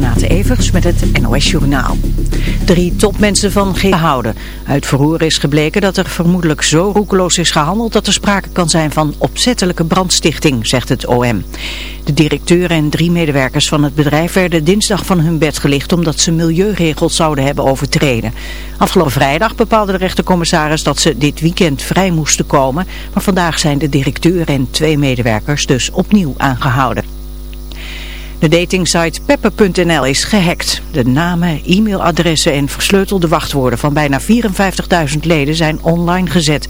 Renate Evers met het NOS Journaal. Drie topmensen van G houden. Uit verhoor is gebleken dat er vermoedelijk zo roekeloos is gehandeld dat er sprake kan zijn van opzettelijke brandstichting, zegt het OM. De directeur en drie medewerkers van het bedrijf werden dinsdag van hun bed gelicht omdat ze milieuregels zouden hebben overtreden. Afgelopen vrijdag bepaalde de rechtercommissaris dat ze dit weekend vrij moesten komen, maar vandaag zijn de directeur en twee medewerkers dus opnieuw aangehouden. De datingsite pepper.nl is gehackt. De namen, e-mailadressen en versleutelde wachtwoorden van bijna 54.000 leden zijn online gezet.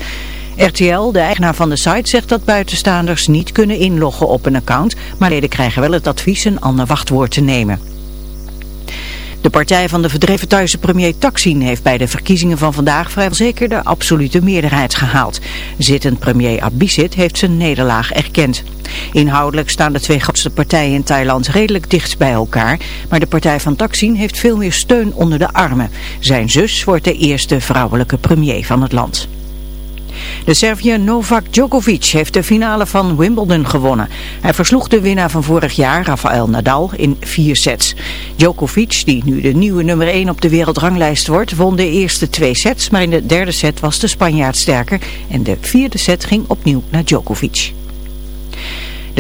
RTL, de eigenaar van de site, zegt dat buitenstaanders niet kunnen inloggen op een account, maar leden krijgen wel het advies een ander wachtwoord te nemen. De partij van de verdreven Thuise premier Taksin heeft bij de verkiezingen van vandaag vrijwel zeker de absolute meerderheid gehaald. Zittend premier Abhisit heeft zijn nederlaag erkend. Inhoudelijk staan de twee grootste partijen in Thailand redelijk dicht bij elkaar, maar de partij van Taksin heeft veel meer steun onder de armen. Zijn zus wordt de eerste vrouwelijke premier van het land. De Serviër Novak Djokovic heeft de finale van Wimbledon gewonnen. Hij versloeg de winnaar van vorig jaar, Rafael Nadal, in vier sets. Djokovic, die nu de nieuwe nummer 1 op de wereldranglijst wordt, won de eerste twee sets. Maar in de derde set was de Spanjaard sterker en de vierde set ging opnieuw naar Djokovic.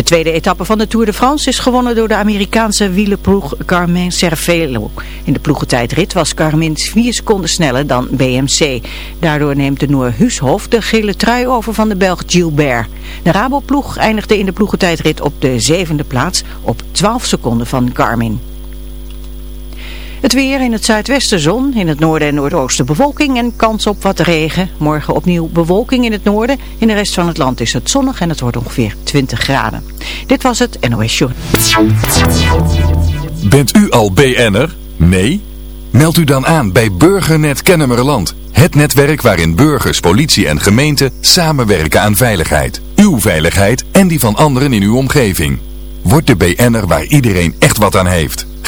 De tweede etappe van de Tour de France is gewonnen door de Amerikaanse wielerploeg Carmen Cervelo. In de ploegentijdrit was Carmen 4 seconden sneller dan BMC. Daardoor neemt de Noor Huushof de gele trui over van de Belg Gilbert. De Raboploeg eindigde in de ploegentijdrit op de zevende plaats op 12 seconden van Carmen. Het weer in het zuidwesten zon, in het noorden en noordoosten bewolking en kans op wat regen. Morgen opnieuw bewolking in het noorden. In de rest van het land is het zonnig en het wordt ongeveer 20 graden. Dit was het NOS Show. Bent u al BN'er? Nee? Meld u dan aan bij Burgernet Kennemerland. Het netwerk waarin burgers, politie en gemeente samenwerken aan veiligheid. Uw veiligheid en die van anderen in uw omgeving. Word de BN'er waar iedereen echt wat aan heeft.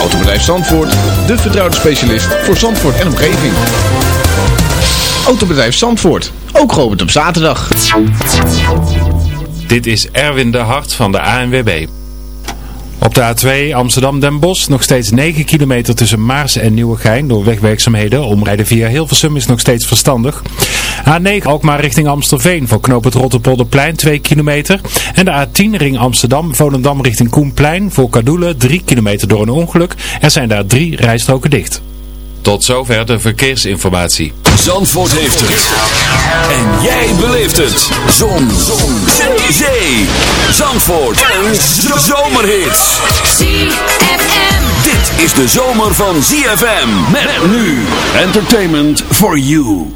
Autobedrijf Zandvoort, de vertrouwde specialist voor Zandvoort en omgeving. Autobedrijf Zandvoort, ook geopend op zaterdag. Dit is Erwin de Hart van de ANWB. Op de A2 Amsterdam-Den Bosch nog steeds 9 kilometer tussen Maars en Nieuwegein door wegwerkzaamheden. Omrijden via Hilversum is nog steeds verstandig. A9 ook maar richting Amstelveen voor knoop het Rotterpolderplein 2 kilometer. En de A10 ring Amsterdam-Volendam richting Koenplein voor Kadoelen 3 kilometer door een ongeluk. Er zijn daar drie rijstroken dicht. Tot zover de verkeersinformatie. Zandvoort heeft het. En jij beleeft het. Zon. Zon. Zee. Zandvoort. En zomerhits. ZFM. Dit is de zomer van ZFM. Met nu. Entertainment for you.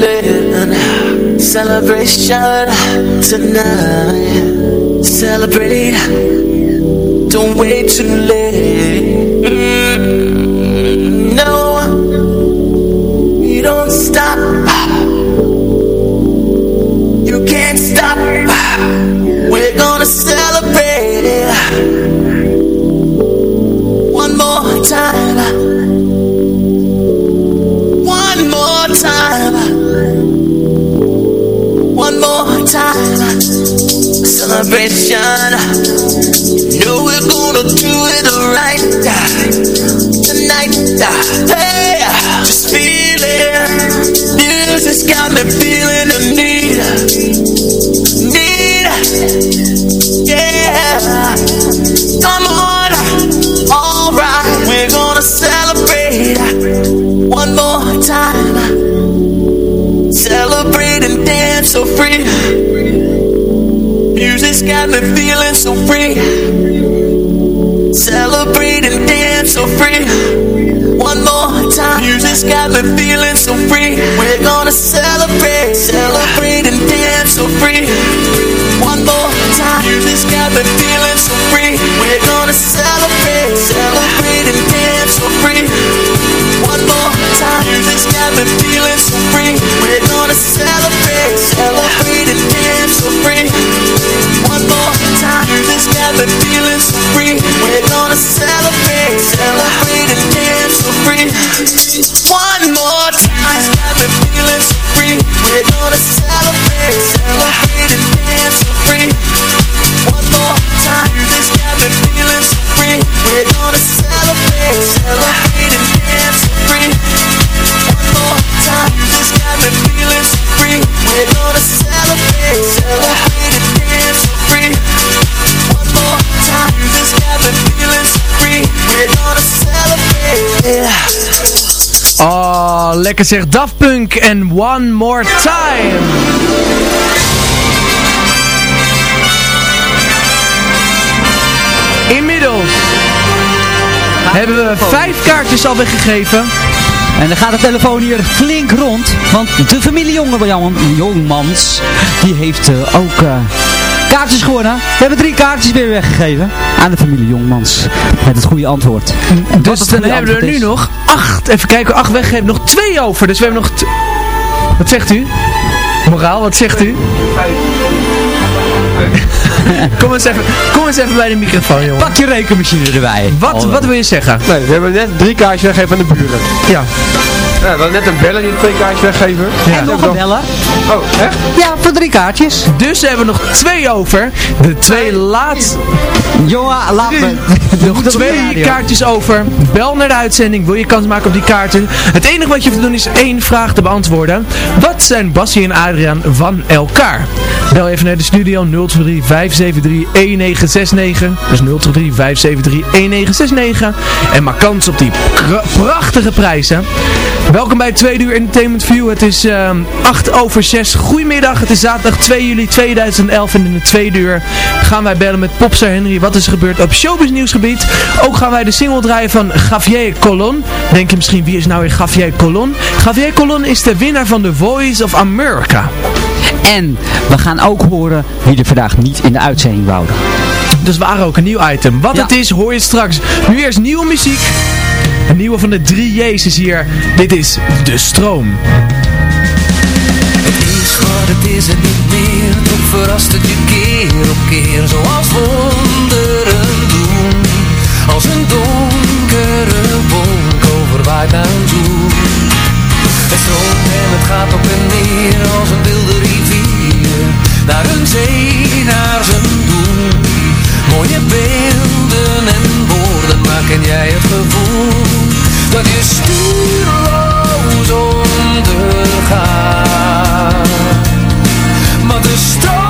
feeling. Celebration tonight. Celebrate. Lekker zeg. Daft Punk en One More Time. Inmiddels hebben we vijf kaartjes al weggegeven. En dan gaat de telefoon hier flink rond. Want de familie Jongeman, Jongmans, die heeft eh, ook eh, kaartjes gewonnen. We hebben drie kaartjes weer weggegeven aan de familie Jongmans. Met het goede antwoord. En wat Dus dan hebben we er nu is- nog acht. Even kijken, acht weggegeven. Nog twee over. Dus we hebben nog... Wat zegt u? Moraal, wat zegt u? kom, eens even, kom eens even bij de microfoon, jongen. Pak je rekenmachine erbij. Wat, wat wil je zeggen? Nee, we hebben net drie kaartjes weggegeven aan de buren. Ja. Ja, we hadden net een beller die twee kaartjes weggeven. En nog een bellen. Oh, echt? Ja, voor drie kaartjes. Dus we hebben nog twee over. De twee laatste... Jongen, laat me. Nog twee kaartjes over. Bel naar de uitzending. Wil je kans maken op die kaarten? Het enige wat je hoeft te doen is één vraag te beantwoorden. Wat zijn Bassie en Adriaan van elkaar? Bel even naar de studio 023 573 1969. Dus 023 573 1969. En maak kans op die pra- prachtige prijzen. Welkom bij het tweede uur Entertainment View. Het is ehm 8 over 6. Goedemiddag. Het is zaterdag 2 juli 2011. En in de tweede uur gaan wij bellen met Popstar Henry. Wat is er gebeurd op showbiz nieuwsgebied? Ook gaan wij de single draaien van Javier Colon. Denk je misschien wie is nou weer Javier Colon? Javier Colon is de winnaar van The Voice of America. En we gaan ook horen wie er vandaag niet in de uitzending wouden. Dus we waren ook een nieuw item. Wat Ja. het is hoor je straks. Nu eerst nieuwe muziek. Een nieuwe van de drie is hier. Dit is De Stroom. Het is wat het is en niet meer. Toch verrast het je keer op keer. Zoals wonderen doen. Als een donkere wolk overwaait een zoen. Het stroomt en het gaat op en neer. Als een wilde rivier Naar een zee, naar zijn doel Mooie beelden en woorden maken jij het gevoel Dat je stuurloos ondergaat. Maar de stroom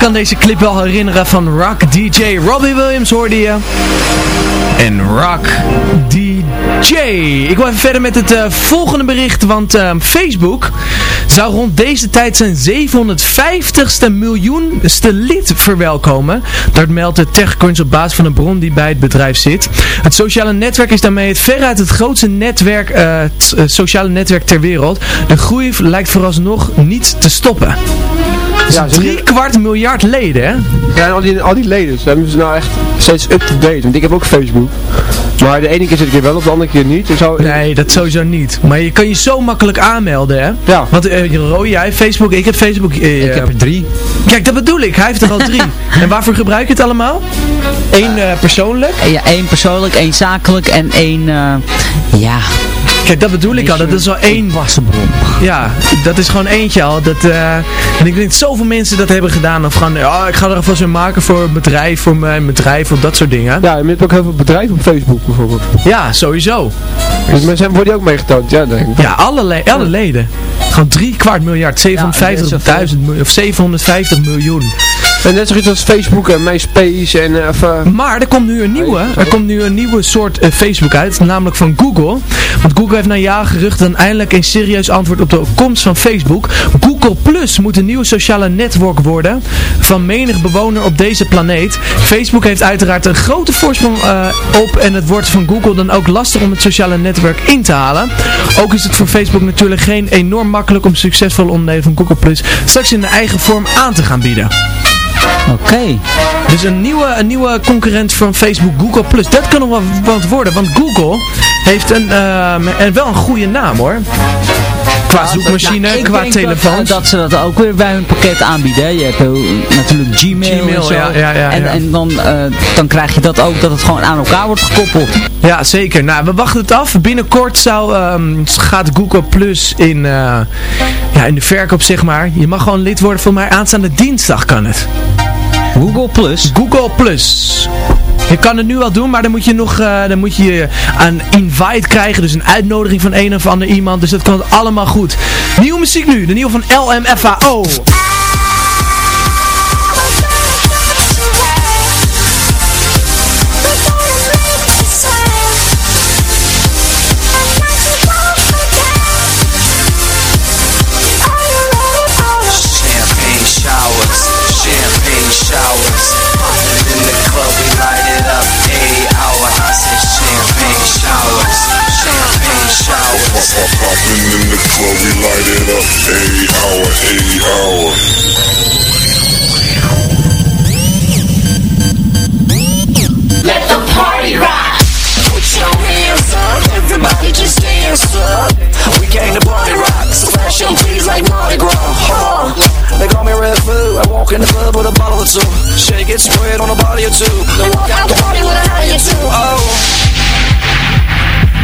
Kan deze clip wel herinneren van Rock DJ Robbie Williams hoorde je. En Rock DJ. Ik wil even verder met het eh, volgende bericht, want eh, Facebook zou rond deze tijd zijn 750ste miljoenste lid verwelkomen. Dat meldt de TechCrunch op basis van een bron die bij het bedrijf zit. Het sociale netwerk is daarmee het veruit het grootste netwerk, eh, sociale netwerk ter wereld. De groei lijkt vooralsnog niet te stoppen. Ja, ze Drie kwart miljard leden, hè? Ja, en al die, al die leden, ze hebben ze nou echt steeds up-to-date. Want ik heb ook Facebook. Maar de ene keer zit ik er wel op, de andere keer niet. Nee, dat sowieso niet. Maar je kan je zo makkelijk aanmelden, hè? Ja. Want uh, Roy, jij hebt Facebook, ik heb Facebook. eh, Ik heb er drie. Kijk, dat bedoel ik. Hij heeft er al drie. en waarvoor gebruik je het allemaal? Eén eh, persoonlijk. Ja, één persoonlijk, één zakelijk en één, eh, ja... Kijk, dat bedoel ik al. Dat is al één wassenbron. Ja, dat is gewoon eentje al. Dat, eh, en ik denk dat zoveel mensen dat hebben gedaan. Of gaan, oh, ik ga er alvast een maken voor een bedrijf, voor mijn bedrijf, of dat soort dingen. Ja, en je hebt ook heel veel bedrijven op Facebook bijvoorbeeld. Ja, sowieso. Dus mensen worden die ook meegetoond. Ja, denk ik. Ja, alle, le- alle leden. Gewoon drie kwart miljard, 750.000 miljoen, of 750 miljoen. En net zoiets als Facebook en MySpace en... eh, eh, Maar er komt nu een nieuwe, er komt nu een nieuwe soort eh, Facebook uit, namelijk van Google. Want Google heeft na jaren gerucht dan eindelijk een serieus antwoord op de komst van Facebook. Google Plus moet een nieuwe sociale netwerk worden van menig bewoner op deze planeet. Facebook heeft uiteraard een grote voorsprong eh, op en het wordt van Google dan ook lastig om het sociale netwerk in te halen. Ook is het voor Facebook natuurlijk geen enorm makkelijk om succesvolle onderdelen van Google Plus straks in de eigen vorm aan te gaan bieden. Oké. Dus een nieuwe, een nieuwe concurrent van Facebook, Google Plus. Dat kan nog wel wat worden, want Google heeft een, ehm, en wel een goede naam hoor. Qua zoekmachine, Nou, qua telefoon. Dat, dat ze dat ook weer bij hun pakket aanbieden. hè. Je hebt eh, natuurlijk Gmail, Gmail, en zo. ja, ja, ja, en, en dan, eh, dan krijg je dat ook, dat het gewoon aan elkaar wordt gekoppeld. Ja, zeker. Nou, we wachten het af. Binnenkort zou, ehm, gaat Google Plus in, eh, ja, in de verkoop, zeg maar. Je mag gewoon lid worden. Voor mij aanstaande dinsdag kan het. Google Plus? Google Plus. Je kan het nu al doen, maar dan moet je nog eh, dan moet je een invite krijgen. Dus een uitnodiging van een of ander iemand. Dus dat komt allemaal goed. Nieuwe muziek nu. De nieuwe van LMFAO. Showers. Popping in the club, we light it up. Eight hour, eight hour. Let the party rock. Put your hands up, everybody just dance up. We came to party rock, so flash your titties like Mardi Gras. Huh. They call me Red Food. I walk in the club with a bottle or two. Shake it, spread on a body or two. Then walk out the party with a high or two. Oh.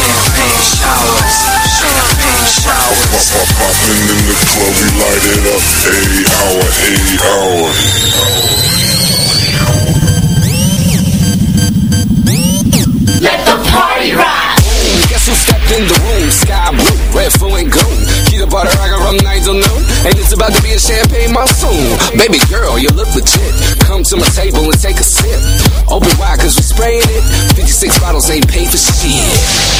Champagne showers, champagne showers. Popping in the club, we light it up. Eight hour, eight hour. Let the party rock. Guess who stepped in the room? Sky blue, red, full and gold. Keep the party rockin' from 9 till noon. And it's about to be a champagne monsoon. Baby girl, you look legit. Come to my table and take a sip. Open wide, cause we spraying it. 56 bottles ain't paid for shit.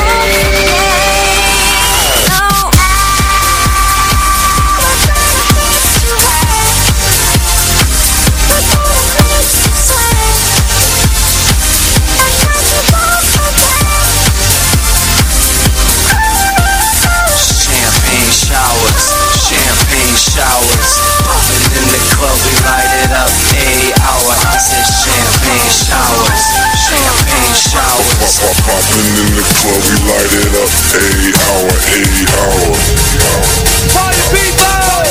Pop poppin' in the club, we light it up. A hour, a hour. Party people!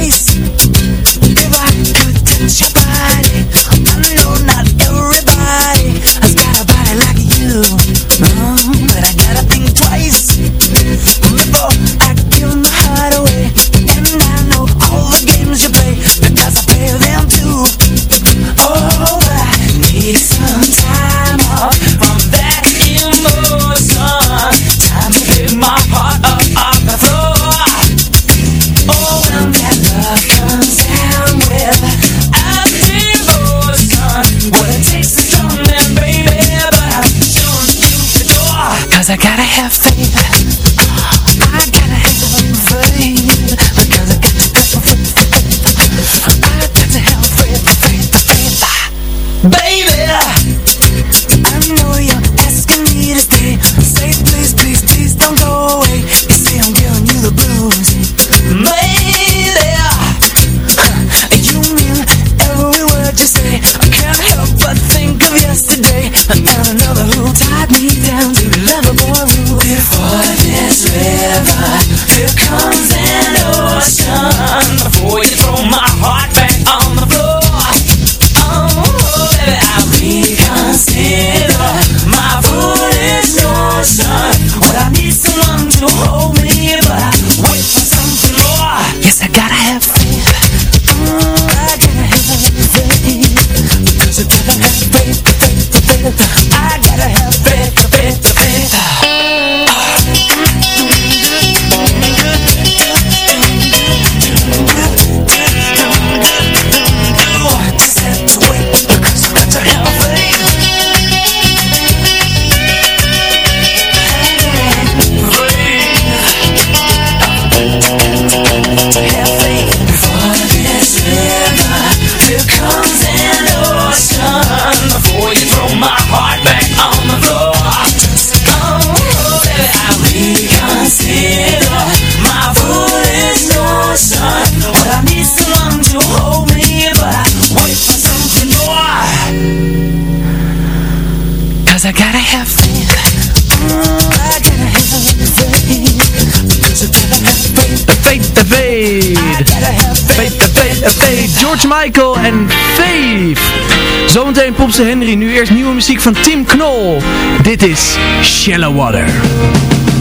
Zometeen Popse Henry, nu eerst nieuwe muziek van Tim Knol. Dit is Shallow Water.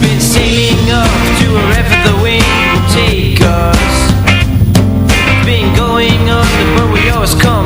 Been sailing up to wherever the wind will take us Been going on, but we always come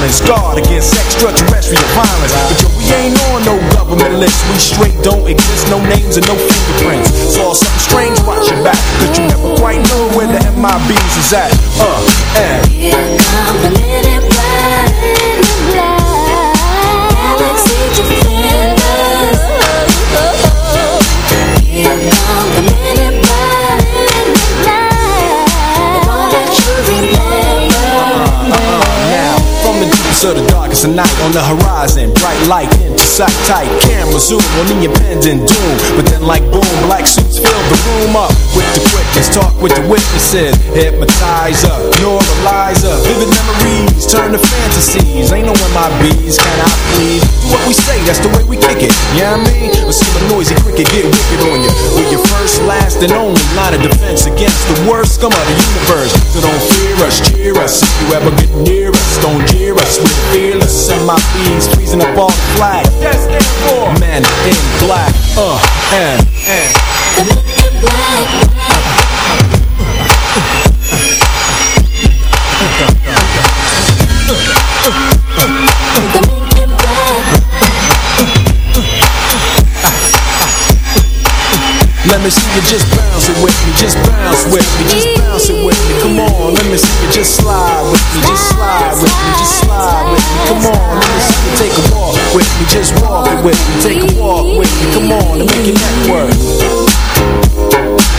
move. Guard against extraterrestrial violence. But yo, we ain't on no government list. We straight don't exist, no names and no fingerprints. Saw something strange, watch your back. Cause you never quite know where the MIBs is at. Uh, and. Of the darkest of night on the horizon, bright light into sight tight. Camera zoom on the impending doom. But then, like boom, black suits fill the room up with the quickness. Talk with the witnesses, Hypnotize up, hypnotizer, normalizer. Vivid memories turn to fantasies. Ain't no MIBs, can I please? Do what we say, that's the way we kick it. Yeah, I mean, or see a noisy cricket get wicked on you. With your first, last, and only line of defense against the worst scum of the universe. So don't fear us, cheer us. If you ever get near us, don't jeer us. We're fearless. MIBs freezing up all the flag. That's stand for men in black. Uh, and, and. Let me see you just bounce it with me, just bounce with me, just bounce it with me. Come on, let me see you just slide with me, just slide with me, just slide with me. Come on, let me see you take a walk with me, just walk it with me, take a walk with me. Come on, and make neck work.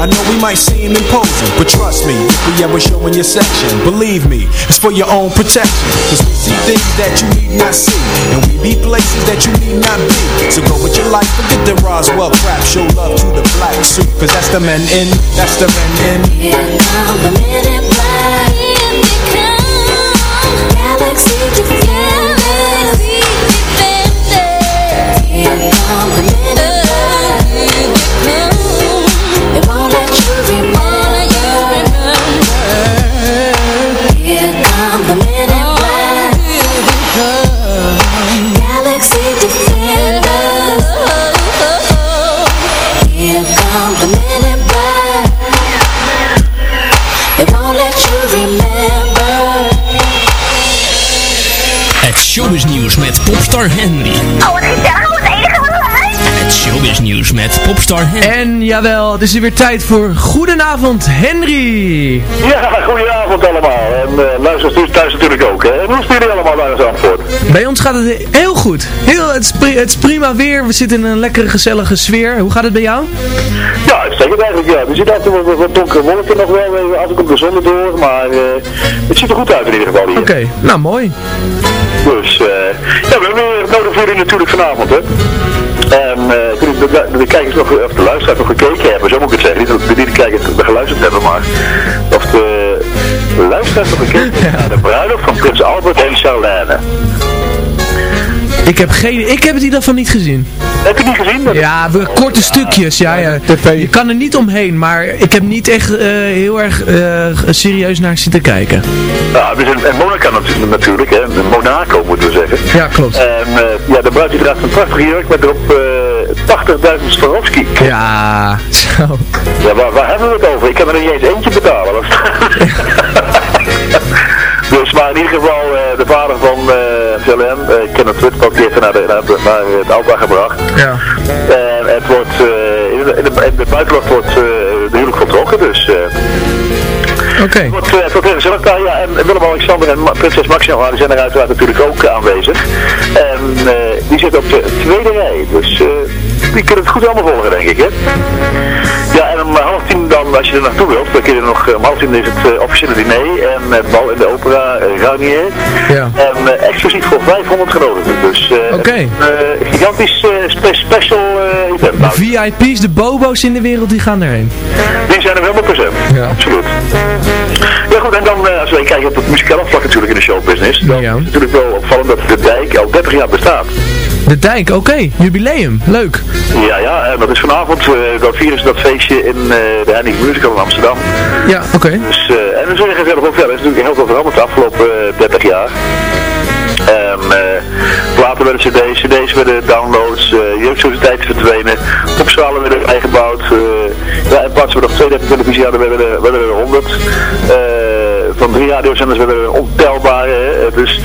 I know we might seem imposing, but trust me, we ever show in your section, believe me, it's for your own protection. Cause we see things that you need not see, and we be places that you need not be. So go with your life, forget the Roswell crap, show love to the black suit, cause that's the men in, that's the men in. The men they come. Galaxy defenders. Here come the men in met popstar Henry. Oh, wat gezellig, wat enige wat Het showbiz nieuws met popstar Henry. En jawel, het is weer tijd voor Goedenavond Henry. Ja, goedenavond allemaal. En uh, luisteraars thuis natuurlijk ook. Hè. En hoe staan jullie allemaal naar Zandvoort? Bij ons gaat het heel goed. Heel, het, is pri- het is prima weer, we zitten in een lekkere gezellige sfeer. Hoe gaat het bij jou? Ja, uitstekend eigenlijk. Ja. Er zit altijd wat, wat donkere wolken nog wel, eh, af en toe de zon erdoor. Maar eh, het ziet er goed uit in ieder geval hier. Oké, nou mooi. Natuurlijk vanavond, hè. En eh, ik weet niet of de, de kijkers nog, of de luisteraars nog gekeken hebben, zo moet ik het zeggen. Niet dat de, de kijkers er geluisterd hebben, maar of de luisteraars nog gekeken hebben naar de bruiloft van Prins Albert en Charlène. Ik heb, geen, ik heb het in ieder geval niet gezien. Heb je niet gezien? Dat Ja, we, korte stukjes, ja, ja. Je kan er niet omheen, maar ik heb niet echt eh, heel erg eh, serieus naar zitten kijken. Ja, dus in, in Monaco natu- natuurlijk, hè. Monaco moeten we zeggen. Ja, klopt. En eh, ja, de bruid die draagt een prachtige jurk met erop eh 80.000 Swarovski. Ja, zo. Ja, waar, waar hebben we het over? Ik kan er niet eens eentje betalen. maar in ieder geval, eh, de vader van uh, Jolene, uh, Kenneth ook die heeft naar, de, naar, de- naar het altaar gebracht. Ja. En het wordt, eh, in, de, in, de, in de buitenlucht wordt eh, de huwelijk voltrokken, dus... eh, Oké. het wordt, eh, het gezellig daar, ja. En Willem-Alexander en Ma- prinses Maxima die zijn er uiteraard natuurlijk ook eh, aanwezig. En eh, die zitten op de tweede rij. Dus eh, die kunnen het goed allemaal volgen, denk ik, hè. Ja, en om half tien dan, als je er naartoe wilt, dan kun je er nog, eh, om half is het eh, officiële diner en het bal in de opera uh, Garnier. Ja. En exclusief voor 500 genodigden. Dus een gigantisch spe- special event. De VIP's, de bobo's in de wereld, die gaan erheen. die zijn er helemaal present. Ja. Absoluut. Ja goed, en dan als wij kijken op het muzikale vlak natuurlijk in de showbusiness, dan Ja. is het natuurlijk wel opvallend dat de dijk al 30 jaar bestaat. De dijk, oké. Jubileum. Leuk. Ja, ja, en dat is vanavond, eh dat vieren ze dat feestje in eh, de Heineken Musical in Amsterdam. Ja, oké. Dus, eh, en dan zeggen ze ook, ja, er is natuurlijk heel veel veranderd de afgelopen eh, 30 jaar. Eh, platen werden cd's, cd's werden downloads, uh, verdwenen, opzalen werden bijgebouwd. eh, ja, in plaats van nog 32 televisie hadden, werden er, werden er 100. Eh, van drie radiozenders werden er ontelbare. hè. Dus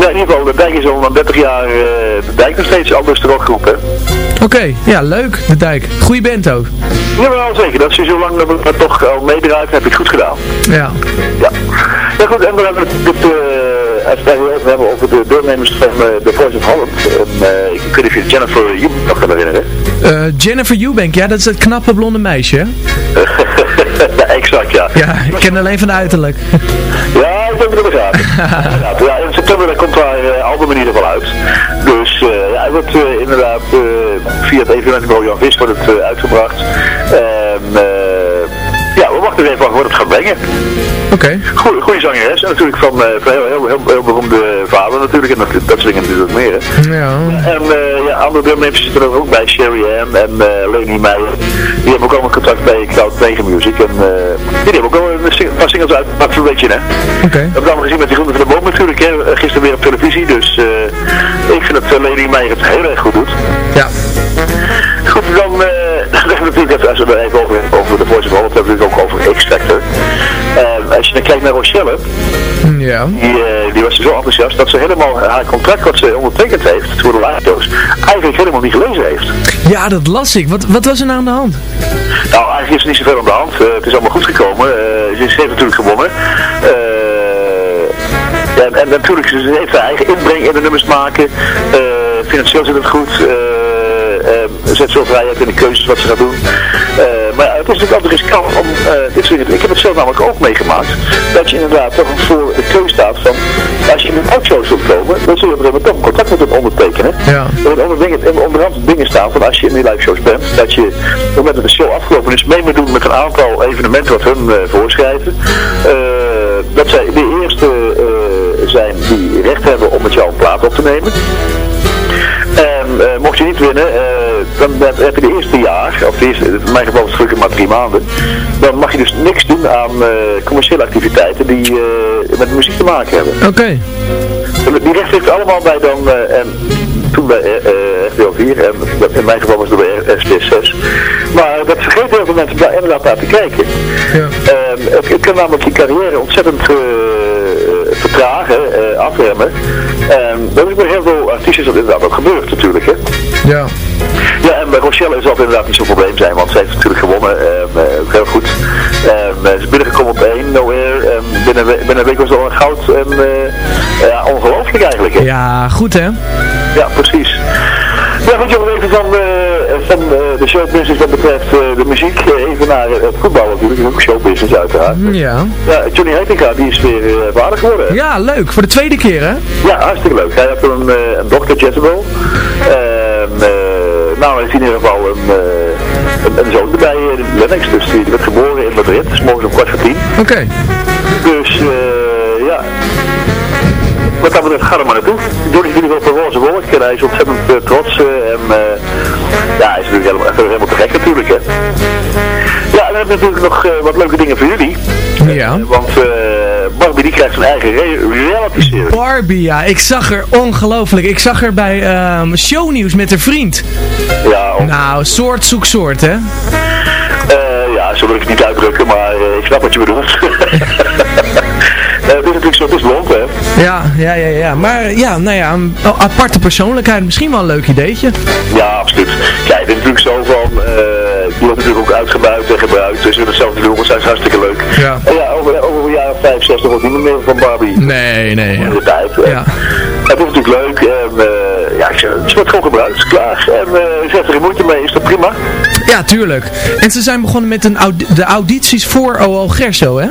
ja, in ieder geval, de dijk is al na 30 jaar eh, de dijk nog steeds anders de rockgroep. Hè. Oké, ja, leuk. De dijk. Goeie band ook. Jawel, zeker. Dat je zo lang dat het toch al meedraait, heb je het goed gedaan. Ja. Ja. Ja goed, en dan hebben we het, dit, eh, als het hebben over de deelnemers van The Voice of Holland. En, ik weet niet of je Jennifer Hugh nog kan herinneren. Jennifer Eubank, ja, dat is het knappe blonde meisje, exact, ja. Ja, ik ken alleen van uiterlijk. Ja, ik denk dat het gaat. Inderdaad. ja, in september komt haar eh, album in ieder geval uit. Dus eh, ja, het wordt eh, inderdaad via het evenement Jan Vis wordt het uitgebracht. Af wat het gaat brengen. Oké. Goede zangeres en natuurlijk van, van heel, heel, heel, heel beroemde vader natuurlijk en dat, dat dingen natuurlijk meer. hè. Ja. En eh, ja, andere deelnemers zitten er ook bij, Sherry Ann en uh, Leni Meijer. Die hebben ook allemaal contact bij Cloud 9 Music en die hebben ook al een paar singles uit, maar een beetje hè. Oké. We hebben het allemaal gezien met die groente van de boom natuurlijk, hè. gisteren weer op televisie, dus ik vind dat uh, Leni Meijer het heel erg goed doet. Ja. Goed, dan, dan hebben we natuurlijk, even, als we er even over, over de Voice of Holland hebben, we het ook over X-Factor. Eh, als je dan kijkt naar Rochelle, Ja. die, eh, die was zo enthousiast dat ze helemaal haar contract wat ze ondertekend heeft voor de live eigenlijk helemaal niet gelezen heeft. Ja, dat las ik. Wat, wat was er nou aan de hand? Nou, eigenlijk is er niet zoveel aan de hand. Eh, het is allemaal goed gekomen. Ze heeft natuurlijk gewonnen. En, en natuurlijk, ze heeft haar eigen inbreng in de nummers maken. Financieel zit het goed. Eh, eh, zet veel vrijheid in de keuzes wat ze gaat doen. Eh, maar het is natuurlijk altijd riskant om eh, dit soort dingen. Ik heb het zelf namelijk ook meegemaakt. Dat je inderdaad toch voor de keuze staat van als je in een oudshow wilt komen, dan zul je op een gegeven toch een contract moeten ondertekenen. Ja. Wordt onder dingen, onderhand dingen staan van als je in die live shows bent, dat je op het moment dat de show afgelopen is, mee moet doen met een aantal evenementen wat hun eh, voorschrijven. Eh, dat zij de eerste eh, zijn die recht hebben om met jou een plaat op te nemen. En eh, mocht je niet winnen, eh, dan heb je de eerste jaar, of de eerste, in mijn geval is het gelukkig maar drie maanden, dan mag je dus niks doen aan eh, commerciële activiteiten die met muziek te maken hebben. Oké. Die recht heeft allemaal bij dan, en toen bij RTL 4, en in mijn geval was het bij SBS 6. Maar dat vergeten heel veel mensen daar inderdaad naar te kijken. Ja. Ehm, het, het kan namelijk je carrière ontzettend eh, vertragen, eh, afremmen. En dat is bij heel veel artiesten dat inderdaad ook gebeurd natuurlijk. Hè. Ja. Ja, en bij Rochelle zal het inderdaad niet zo'n probleem zijn, want ze heeft natuurlijk gewonnen. En, eh, heel goed. En, eh, ze is binnengekomen op 1, No Air. En binnen, we- binnen een week was het al een goud. En eh, ja, ongelooflijk eigenlijk. Hè. Ja, goed hè? Ja, precies. Ja, goed, jongen, even van, eh, van eh, de showbusiness wat betreft eh, de muziek. eh, even naar het voetbal natuurlijk, ook showbusiness uiteraard. Ja. Ja, Johnny Heitinga, die is weer vader geworden. Ja, leuk. Voor de tweede keer hè? Ja, hartstikke leuk. Hij had een, een dochter, Jezebel. En, nou, hij heeft in ieder geval een, een, een zoon erbij, eh, Lennox. Dus die werd geboren in Madrid, s morgens om kwart voor tien. Oké. Dus, eh, ja. Wat dat betreft, ga er maar naartoe. Johnny is in ieder geval een roze wolk en hij is ontzettend trots. en ja, is natuurlijk helemaal, helemaal te gek natuurlijk, hè. Ja, en dan hebben we natuurlijk nog eh, wat leuke dingen voor jullie. Ja. Eh, want eh, Barbie die krijgt zijn eigen re- reality serie. Barbie, ja. Ik zag er ongelooflijk. Ik zag er bij ehm, shownieuws met haar vriend. Ja, om- Nou, soort zoek soort, hè? Ja, zo wil ik het niet uitdrukken, maar ik snap wat je bedoelt. Eh, het is natuurlijk zo, het is hè. Ja, ja, ja, ja. Maar ja, nou ja, een aparte persoonlijkheid. Misschien wel een leuk ideetje. Ja, absoluut. Kijk, het is natuurlijk zo van, eh die wordt natuurlijk ook uitgebuit en gebruikt, dus we het zelf natuurlijk ook, zijn hartstikke leuk. Ja. En ja, over, over een jaar of vijf, zes, wordt niemand meer van Barbie. Nee, nee. In de tijd. Ja. Het is natuurlijk leuk en eh, ja, ik zeg, het wordt gewoon gebruikt, klaar. En uh, zet er geen moeite mee, is dat prima? Ja, tuurlijk. En ze zijn begonnen met een de audities voor OO Gerso, hè?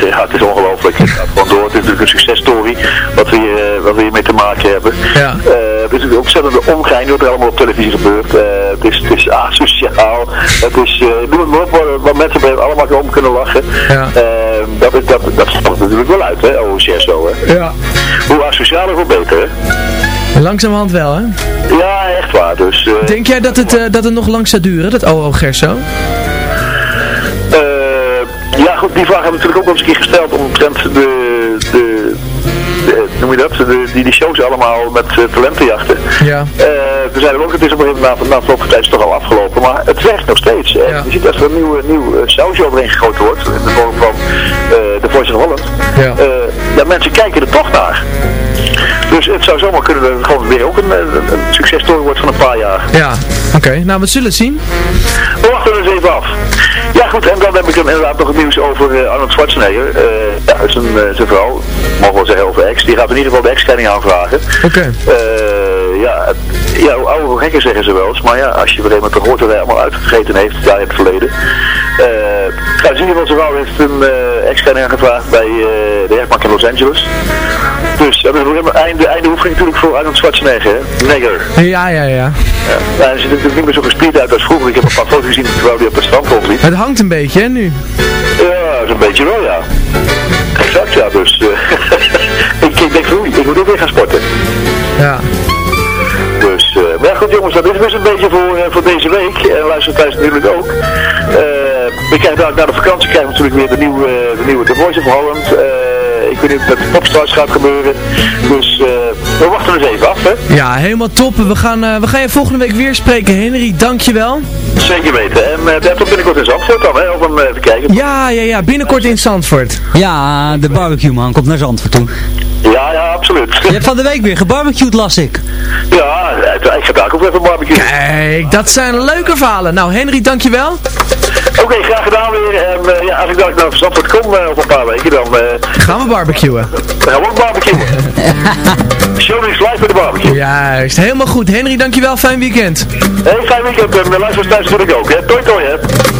Ja, ja, het is ongelooflijk. Het gaat gewoon door. Het is natuurlijk een successtory wat we, hier, wat we hiermee te maken hebben. Ja. Uh, het is een ontzettende omgein wat er allemaal op televisie gebeurt. Uh, het, is, het is asociaal. Het is, noem het maar op, waar, mensen bij allemaal om kunnen lachen. Ja. dat, is, dat, dat natuurlijk wel uit, hè, OCS zo, hè. Ja. Hoe asocialer, hoe beter, hè. Langzamerhand wel, hè? Ja, echt waar. Dus, Denk jij dat het, dat het nog lang zou duren, dat OO Gerso? Ja, goed, die vraag hebben we natuurlijk ook nog eens een keer gesteld omtrent de, de, de noem je dat, de, die, die shows allemaal met uh, talentenjachten. Ja. Uh, toen zeiden we ook, het is op een gegeven moment na verloop van tijd toch al afgelopen, maar het werkt nog steeds. Ja. Je ziet dat er een nieuw, nieuw uh, sausje overheen gegoten wordt, in de vorm van de Voice of Holland. Ja. ja, mensen kijken er toch naar. Dus het zou zomaar kunnen dat het gewoon weer ook een, een, een successtory wordt van een paar jaar. Ja, oké. Okay. Nou, we zullen het zien. We wachten er eens even af. Ja goed, en dan heb ik inderdaad nog het nieuws over uh, Arnold Schwarzenegger. Uh, ja, zijn, uh, zijn vrouw, mogen we wel zeggen over ex, die gaat in ieder geval de ex-scheiding aanvragen. Oké. Okay. ja, ja, oude gekken zeggen ze wel eens, maar ja, als je op een gegeven moment hoort wat hij allemaal uitgegeten heeft, daar in het verleden. nou, in ieder geval zijn vrouw heeft een ex-scheiding aangevraagd bij de rechtbank in Los Angeles. Dus dat is een einde, einde oefening natuurlijk voor Arnold Schwarzenegger, hè? Negger. Ja, ja, ja. Ja, nou, hij ziet er natuurlijk niet meer zo gespierd uit als vroeger. Ik heb een paar foto's gezien terwijl hij op het strand rondliep. Het hangt een beetje, hè, nu? Ja, zo'n beetje wel, ja. Exact, ja, dus... Uh, ik, ik denk, oei, ik moet ook weer gaan sporten. Ja. Dus, uh, maar ja, goed jongens, dat is dus een beetje voor, uh, voor deze week. En luister thuis natuurlijk ook. we krijgen daar na de vakantie krijgen we natuurlijk weer de nieuwe, de nieuwe The Voice of Holland. ik weet niet wat met Popstars gaat gebeuren. Dus we wachten eens even af, hè. Ja, helemaal top. We gaan, we gaan je volgende week weer spreken, Henry. Dankjewel. Zeker weten. En uh, dat toch binnenkort in Zandvoort dan, hè, om uh, te kijken. Ja, ja, ja, binnenkort in Zandvoort. Ja, de barbecue man komt naar Zandvoort toe. Ja, ja, absoluut. Je hebt van de week weer gebarbecued, las ik. Ja, ik ga daar ook even barbecue. Kijk, dat zijn leuke verhalen. Nou, Henry, dankjewel. Oké, okay, graag gedaan weer. En uh, ja, als ik daar naar Zandvoort kom uh, over een paar weken, dan... gaan we barbecuen. Dan gaan we ook barbecuen. Show is live bij de barbecue. Juist, helemaal goed. Henry, dankjewel. Fijn weekend. Hey, fijn weekend. En de luisteraars thuis natuurlijk ook, hè. Toi, toi, hè.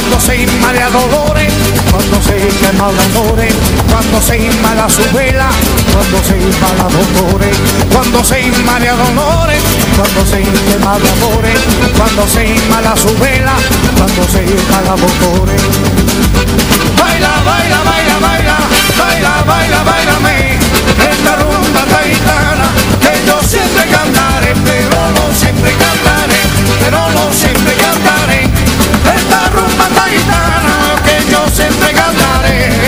Cuando se inmala dolores, cuando se quema amores, cuando se inmala su vela, cuando se inmala dolores, cuando se inmala dolores, cuando se quema amores, cuando se inmala su vela, cuando se inmala dolores. Baila, baila, baila, baila, baila, baila, bailame, esta rumba taitana, que yo siempre cantaré, pero no siempre cantaré, pero no siempre taitana, que yo siempre cantaré.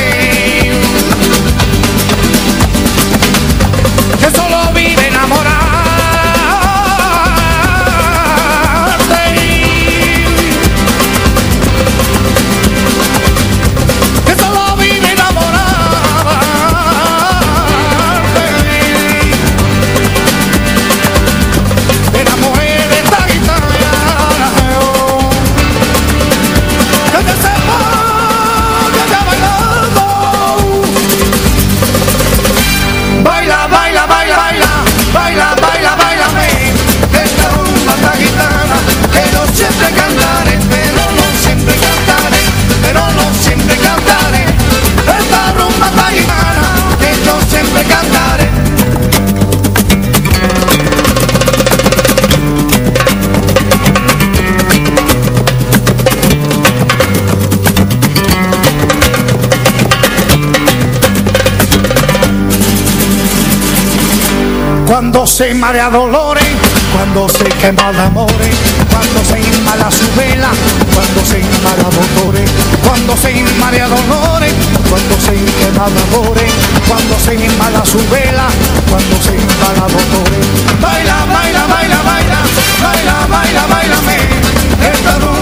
se marea dolore, cuando se quema el amores, cuando se inmala su vela, cuando se inmala motore, cuando se inmala dolores, cuando se quema amores, cuando se inmala su vela, cuando se inmala motore, Baila, baila, baila, baila, baila, baila, baila, me,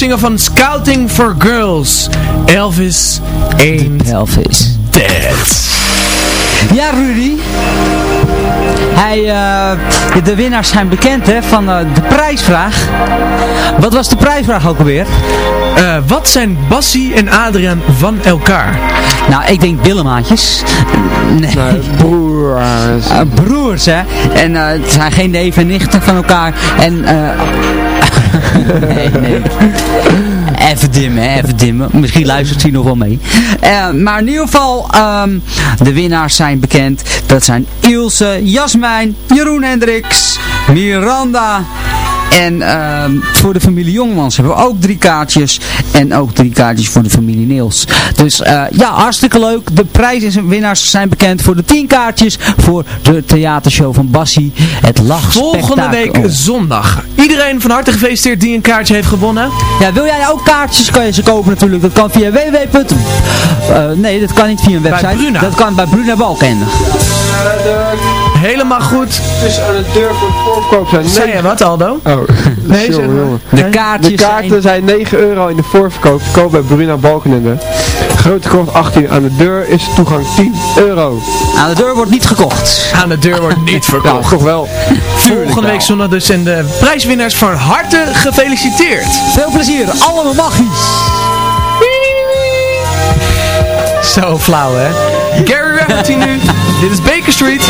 nieuwe van Scouting for Girls. Elvis ain't Elvis. Dead. Ja, Rudy. Hij, uh, de winnaars zijn bekend hè, van eh, de prijsvraag. Wat was de prijsvraag ook alweer? Eh, wat zijn Bassie en Adriaan van elkaar? Nou, ik denk billenmaatjes. Nee. nee broers. broers, hè. En het zijn geen neven en nichten van elkaar. En... eh nee, nee. Even dimmen, even dimmen. Misschien luistert hij nog wel mee. Eh, maar in ieder geval, ehm, de winnaars zijn bekend. Dat zijn Ilse, Jasmijn, Jeroen Hendricks, Miranda... En ehm, voor de familie Jongmans hebben we ook drie kaartjes. En ook drie kaartjes voor de familie Niels. Dus eh, ja, hartstikke leuk. De prijzen en winnaars zijn bekend voor de tien kaartjes. Voor de theatershow van Bassie. Het lachspektakel. Volgende week zondag. Iedereen van harte gefeliciteerd die een kaartje heeft gewonnen. Ja, wil jij ook kaartjes? Kan je ze kopen natuurlijk. Dat kan via www. Eh, nee, dat kan niet via een website. Bruna. Dat kan bij Bruna Balkende. Helemaal goed. Dus aan de deur voor het voorverkoop zijn Zei je wat, Aldo? Oh, Nee, jongen, zeg maar. jongen. De kaartjes De kaarten zijn 9 euro in de voorverkoop. Koop bij Bruna Balkenende. Grote kort 18. Aan de deur is de toegang 10 euro. Aan de deur wordt niet gekocht. Aan de deur wordt niet Ja, verkocht. toch wel. Volgende week zondag dus en de prijswinnaars van harte gefeliciteerd. Veel plezier. Allemaal magisch. Zo flauw, hè? Gary Rafferty nu. Dit is Baker Street.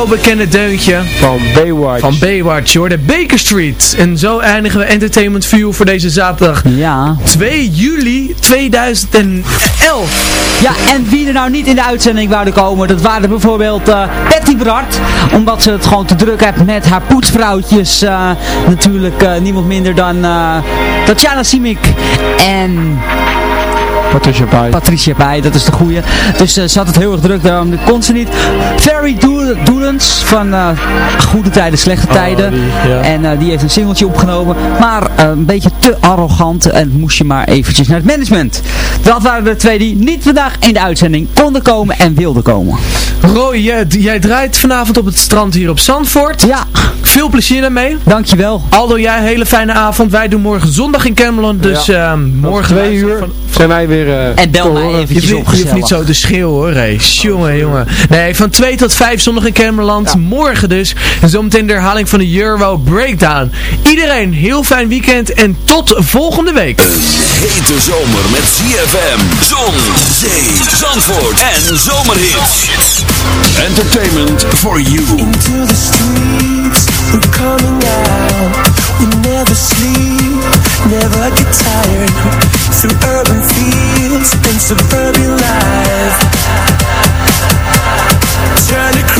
Zo bekende deuntje. Van Baywatch. Van Baywatch, hoor. De Baker Street. En zo eindigen we Entertainment View voor deze zaterdag. Ja. 2 juli 2011. Ja, en wie er nou niet in de uitzending wouden komen, dat waren bijvoorbeeld eh Betty Brad. Omdat ze het gewoon te druk heeft met haar poetsvrouwtjes. eh, natuurlijk eh, niemand minder dan eh, Tatjana Simic en Patricia Pai. Patricia bij, dat is de goeie. Dus eh, ze had het heel erg druk, daarom kon ze niet. Ferry Doel- Doelens van eh, Goede Tijden, Slechte Tijden. die, ja. En eh, die heeft een singeltje opgenomen. Maar een beetje te arrogant en moest je maar eventjes naar het management. Dat waren de twee die niet vandaag in de uitzending konden komen en wilden komen. Roy, jij, jij draait vanavond op het strand hier op Zandvoort. Ja. Veel plezier daarmee. Dankjewel. Aldo, jij een hele fijne avond. Wij doen morgen zondag in Camelot. Dus eh, morgen... twee uur zijn wij weer En bel mij. Je eventjes hoeft, op niet- je hoeft niet zo te schreeuwen hoor, hey. Jongen, jongen. Nee, van 2 tot 5 zondag in Camerland. Morgen dus. En zometeen de herhaling van de Euro Breakdown. Iedereen, heel fijn weekend en tot volgende week. Hete zomer met ZFM, zon, zee, zandvoort en zomerhits. Entertainment for you. Into the streets, we're coming out. We never sleep, never get tired. Through urban fields and suburban life. Turn the